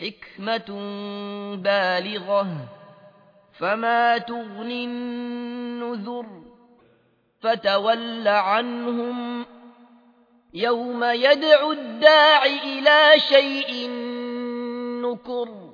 حكمة بالغة فما تغني النذر فتول عنهم يوم يدعو الداع إلى شيء نكر.